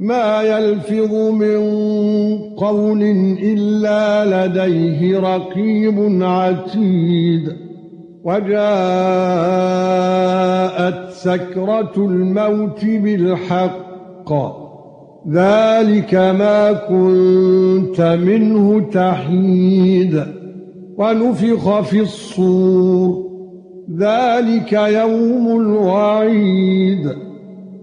ما يلفظ من قول إلا لديه رقيب عتيد. وجاءت سكرة الموت بالحق. ذلك ما كنت منه تحيد. ونفخ في الصور. ذلك يوم الوعيد.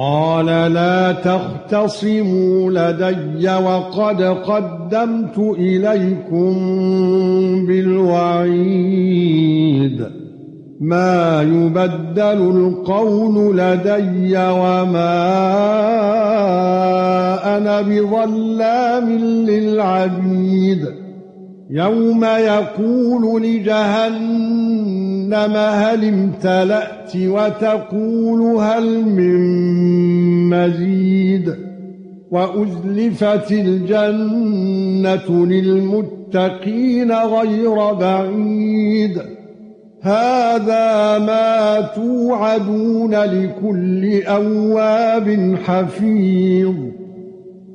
قال لا تختصموا لدي وقد قدمت إليكم بالوعيد. ما يبدل القول لدي وما أنا بظلام للعبيد. يوم يقول لجهنم هل امتلأت وتقول هل من مزيد وأزلفت الجنة للمتقين غير بعيد هذا ما توعدون لكل أواب حفيظ